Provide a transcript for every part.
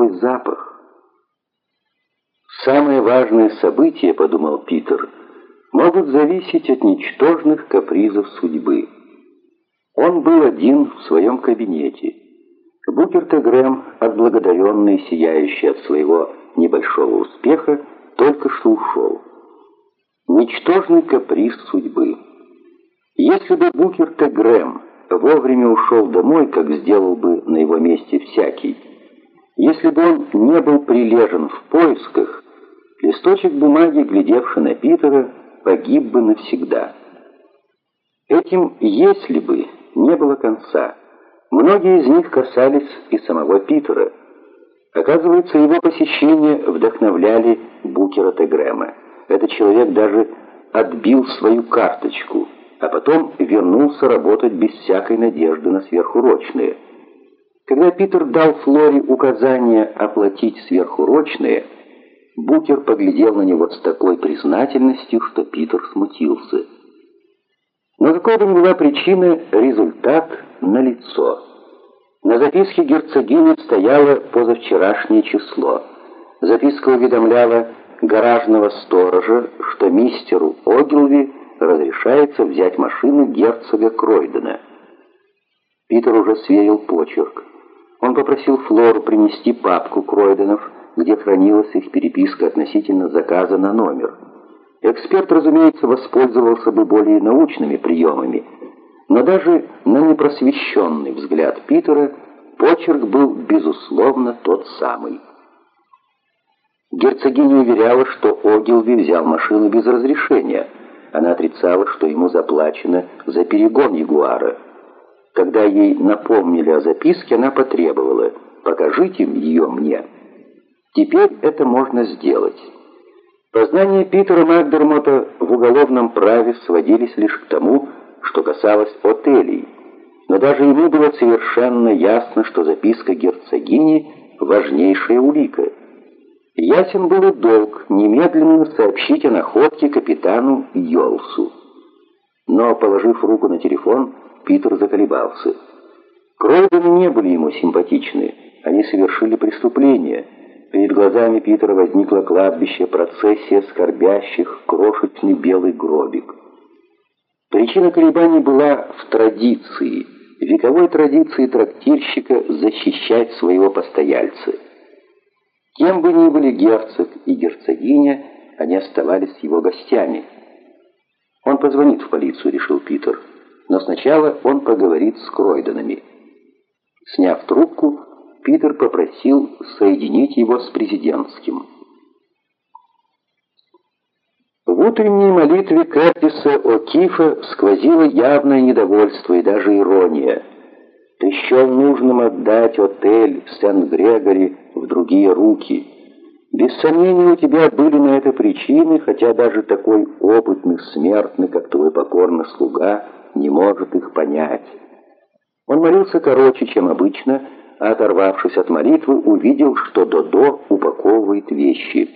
такой запах? Самые важные события, подумал Питер, могут зависеть от ничтожных капризов судьбы. Он был один в своем кабинете. Букер Т. Грэм, отблагодаренный, сияющий от своего небольшого успеха, только что ушел. Ничтожный каприз судьбы. Если бы Букер Т. Грэм вовремя ушел домой, как сделал бы на его месте всякий, если бы он не был прилежен в поисках, листочек бумаги, глядевший на Питера, погиб бы навсегда. Этим «если бы» не было конца. Многие из них касались и самого Питера. Оказывается, его посещения вдохновляли Букера Тегрема. Этот человек даже отбил свою карточку, а потом вернулся работать без всякой надежды на сверхурочные. Когда Питер дал Флоре указание оплатить сверхурочные, Букер поглядел на него с такой признательностью, что Питер смутился. Но какой бы ни была причина, результат налицо. На записке герцогини стояло позавчерашнее число. Записка уведомляла гаражного сторожа, что мистеру Огилви разрешается взять машину герцога Кройдена. Питер уже сверил почерк. Он попросил Флору принести папку Кройденов, где хранилась их переписка относительно заказа на номер. Эксперт, разумеется, воспользовался бы более научными приемами, но даже на непросвещенный взгляд Питера почерк был, безусловно, тот самый. Герцогиня уверяла, что Огилви взял машину без разрешения. Она отрицала, что ему заплачено за перегон Ягуара. Когда ей напомнили о записке, она потребовала «покажите ее мне». Теперь это можно сделать. Познания Питера Макдермота в уголовном праве сводились лишь к тому, что касалось отелей. Но даже ему было совершенно ясно, что записка герцогини – важнейшая улика. Ясен был и долг немедленно сообщить о находке капитану Йолсу. Но, положив руку на телефон, Питер заколебался. Кройдены не были ему симпатичны, они совершили преступление – Перед глазами Питера возникло кладбище, процессия скорбящих, крошечный белый гробик. Причина колебаний была в традиции, вековой традиции трактирщика защищать своего постояльца. Кем бы ни были герцог и герцогиня, они оставались его гостями. Он позвонит в полицию, решил Питер, но сначала он поговорит с Кройденами. Сняв трубку, Питер попросил соединить его с президентским. В утренней молитве Кертиса О'Кифа сквозило явное недовольство и даже ирония. «Ты счел нужным отдать отель Сент-Грегори в другие руки. Без сомнения, у тебя были на это причины, хотя даже такой опытный смертный, как твой покорный слуга, не может их понять». Он молился короче, чем обычно, а оторвавшись от молитвы, увидел, что Додо упаковывает вещи.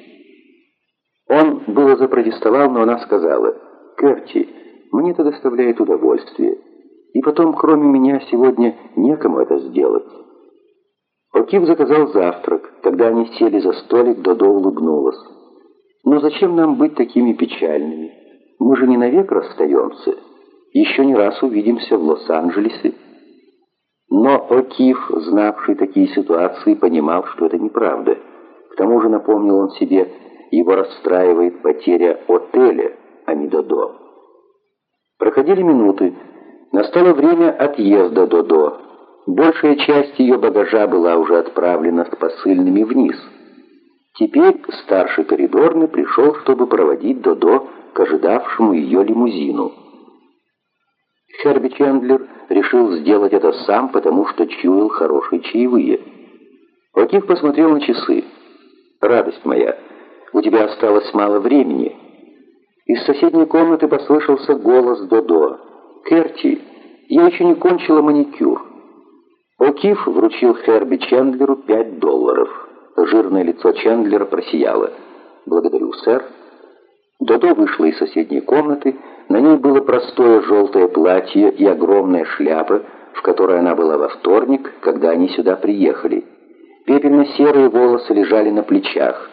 Он было запротестовал, но она сказала, «Керти, мне это доставляет удовольствие, и потом, кроме меня, сегодня некому это сделать». Окив заказал завтрак. Когда они сели за столик, Додо улыбнулась. «Но зачем нам быть такими печальными? Мы же не навек расстаемся. Еще не раз увидимся в Лос-Анджелесе». Но О'Кив, знавший такие ситуации, понимал, что это неправда. К тому же, напомнил он себе, его расстраивает потеря отеля, а не Додо. Проходили минуты. Настало время отъезда Додо. Большая часть ее багажа была уже отправлена с посыльными вниз. Теперь старший коридорный пришел, чтобы проводить Додо к ожидавшему ее лимузину. Херби Чендлер решил сделать это сам, потому что чуял хорошие чаевые. Окиф посмотрел на часы. «Радость моя, у тебя осталось мало времени». Из соседней комнаты послышался голос Додо. «Керти, я еще не кончила маникюр». Окиф вручил Херби Чендлеру пять долларов. Жирное лицо Чендлера просияло. «Благодарю, сэр». Додо вышла из соседней комнаты. На ней было простое желтое платье и огромная шляпа, в которой она была во вторник, когда они сюда приехали. Пепельно-серые волосы лежали на плечах.